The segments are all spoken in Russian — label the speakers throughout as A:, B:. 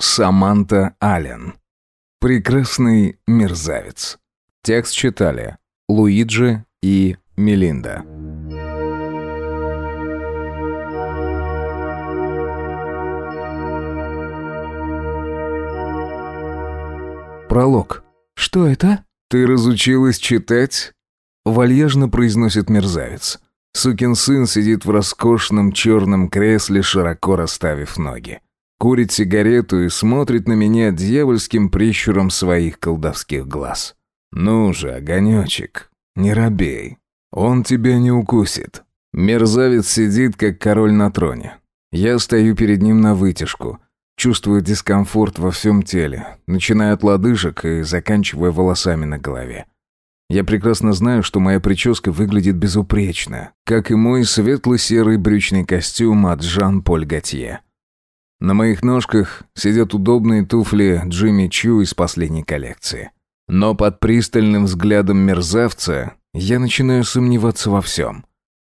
A: Саманта Аллен. Прекрасный мерзавец. Текст читали Луиджи и Мелинда. Пролог.
B: «Что это?»
A: «Ты разучилась читать?» Вальяжно произносит мерзавец. Сукин сын сидит в роскошном черном кресле, широко расставив ноги. Курит сигарету и смотрит на меня дьявольским прищуром своих колдовских глаз. «Ну же, огонечек, не робей. Он тебя не укусит». Мерзавец сидит, как король на троне. Я стою перед ним на вытяжку. Чувствую дискомфорт во всем теле, начиная от лодыжек и заканчивая волосами на голове. Я прекрасно знаю, что моя прическа выглядит безупречно, как и мой светло-серый брючный костюм от Жан-Поль Готье. На моих ножках сидят удобные туфли Джимми Чу из последней коллекции. Но под пристальным взглядом мерзавца я начинаю сомневаться во всем.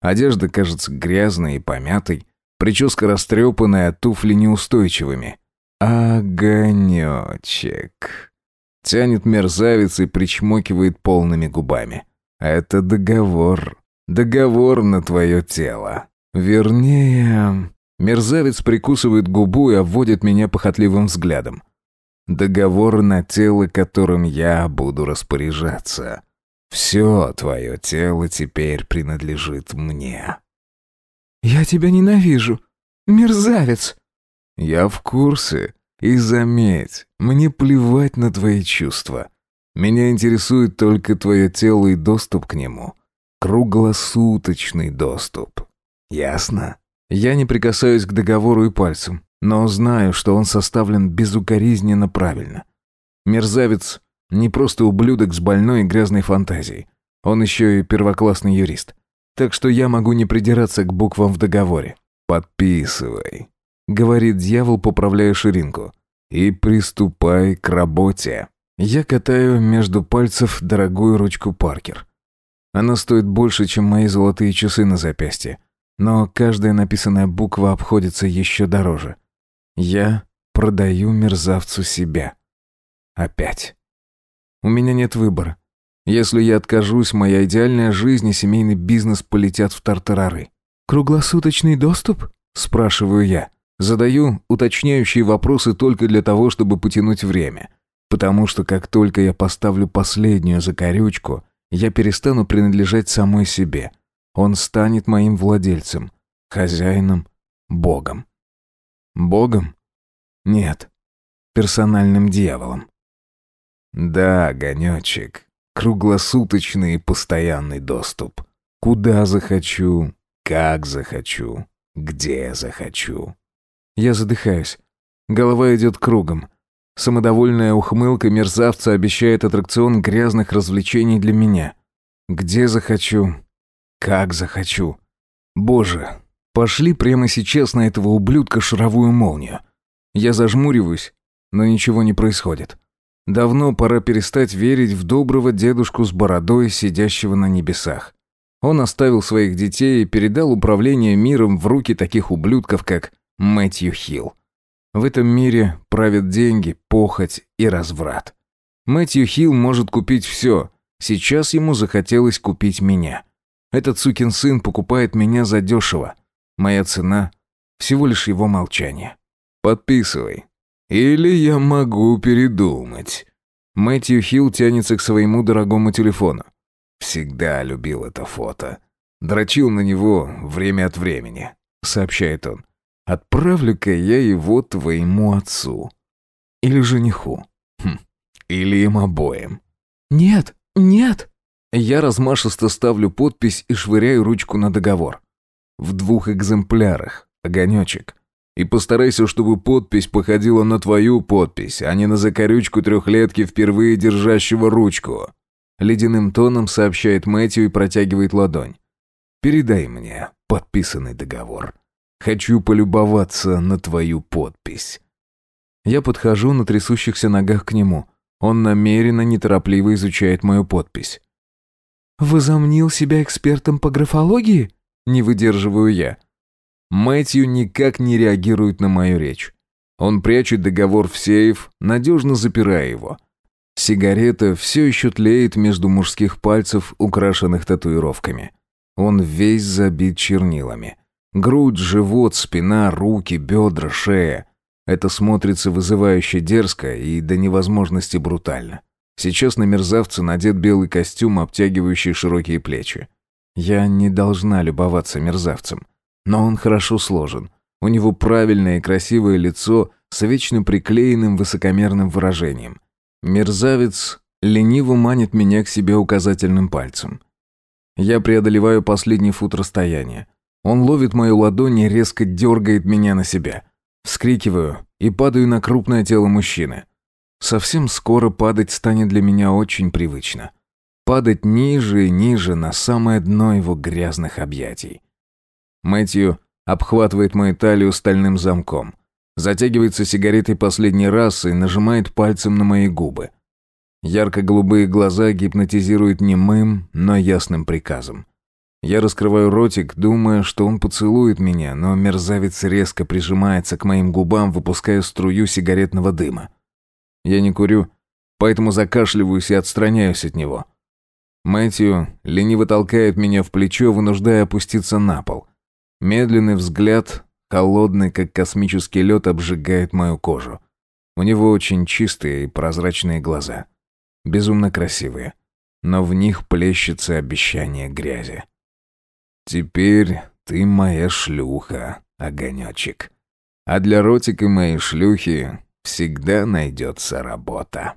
A: Одежда кажется грязной и помятой, прическа растрепанная, а туфли неустойчивыми. Огонечек. Тянет мерзавец и причмокивает полными губами. Это договор. Договор на твое тело. Вернее... Мерзавец прикусывает губу и обводит меня похотливым взглядом. Договор на тело, которым я буду распоряжаться. Все твое тело теперь принадлежит мне.
B: «Я тебя ненавижу. Мерзавец!»
A: «Я в курсе. И заметь, мне плевать на твои чувства. Меня интересует только твое тело и доступ к нему. Круглосуточный доступ. Ясно?» Я не прикасаюсь к договору и пальцем, но знаю, что он составлен безукоризненно правильно. Мерзавец не просто ублюдок с больной и грязной фантазией. Он еще и первоклассный юрист. Так что я могу не придираться к буквам в договоре. «Подписывай», — говорит дьявол, поправляя ширинку. «И приступай к работе». Я катаю между пальцев дорогую ручку Паркер. Она стоит больше, чем мои золотые часы на запястье. Но каждая написанная буква обходится еще дороже. Я продаю мерзавцу себя. Опять. У меня нет выбора. Если я откажусь, моя идеальная жизнь и семейный бизнес полетят в тартарары.
B: «Круглосуточный доступ?» – спрашиваю я.
A: Задаю уточняющие вопросы только для того, чтобы потянуть время. Потому что как только я поставлю последнюю закорючку, я перестану принадлежать самой себе – он станет моим владельцем, хозяином, богом. Богом? Нет. Персональным дьяволом. Да, огонечек. Круглосуточный и постоянный доступ. Куда захочу, как захочу, где захочу. Я задыхаюсь. Голова идет кругом. Самодовольная ухмылка мерзавца обещает аттракцион грязных развлечений для меня. Где захочу, как захочу. Боже, пошли прямо сейчас на этого ублюдка шаровую молнию. Я зажмуриваюсь, но ничего не происходит. Давно пора перестать верить в доброго дедушку с бородой, сидящего на небесах. Он оставил своих детей и передал управление миром в руки таких ублюдков, как Мэтью Хилл. В этом мире правят деньги, похоть и разврат. Мэтью Хилл может купить все. Сейчас ему захотелось купить меня. Этот сукин сын покупает меня за дешево. Моя цена — всего лишь его молчание. Подписывай. Или я могу передумать. Мэтью Хилл тянется к своему дорогому телефону. Всегда любил это фото. Дрочил на него время от времени, сообщает он. Отправлю-ка я его твоему отцу. Или жениху. Хм. Или им обоим.
B: Нет, нет.
A: Я размашисто ставлю подпись и швыряю ручку на договор. В двух экземплярах, огонечек. И постарайся, чтобы подпись походила на твою подпись, а не на закорючку трехлетки, впервые держащего ручку. Ледяным тоном сообщает Мэтью и протягивает ладонь. Передай мне подписанный договор. Хочу полюбоваться на твою подпись. Я подхожу на трясущихся ногах к нему. Он намеренно неторопливо изучает мою подпись.
B: «Возомнил себя экспертом по графологии?» Не выдерживаю я.
A: Мэтью никак не реагирует на мою речь. Он прячет договор в сейф, надежно запирая его. Сигарета все еще тлеет между мужских пальцев, украшенных татуировками. Он весь забит чернилами. Грудь, живот, спина, руки, бедра, шея. Это смотрится вызывающе дерзко и до невозможности брутально. Сейчас на мерзавце надет белый костюм, обтягивающий широкие плечи. Я не должна любоваться мерзавцем. Но он хорошо сложен. У него правильное и красивое лицо с вечно приклеенным высокомерным выражением. Мерзавец лениво манит меня к себе указательным пальцем. Я преодолеваю последний фут расстояния. Он ловит мою ладонь и резко дергает меня на себя. Вскрикиваю и падаю на крупное тело мужчины. Совсем скоро падать станет для меня очень привычно. Падать ниже и ниже на самое дно его грязных объятий. Мэтью обхватывает мою талию стальным замком. Затягивается сигаретой последний раз и нажимает пальцем на мои губы. Ярко-голубые глаза гипнотизируют немым, но ясным приказом. Я раскрываю ротик, думая, что он поцелует меня, но мерзавец резко прижимается к моим губам, выпуская струю сигаретного дыма. Я не курю, поэтому закашливаюсь и отстраняюсь от него. Мэтью лениво толкает меня в плечо, вынуждая опуститься на пол. Медленный взгляд, холодный, как космический лед, обжигает мою кожу. У него очень чистые и прозрачные глаза. Безумно красивые. Но в них плещется обещание грязи. «Теперь ты моя шлюха, огонечек. А для ротика моей шлюхи всегда найдется работа».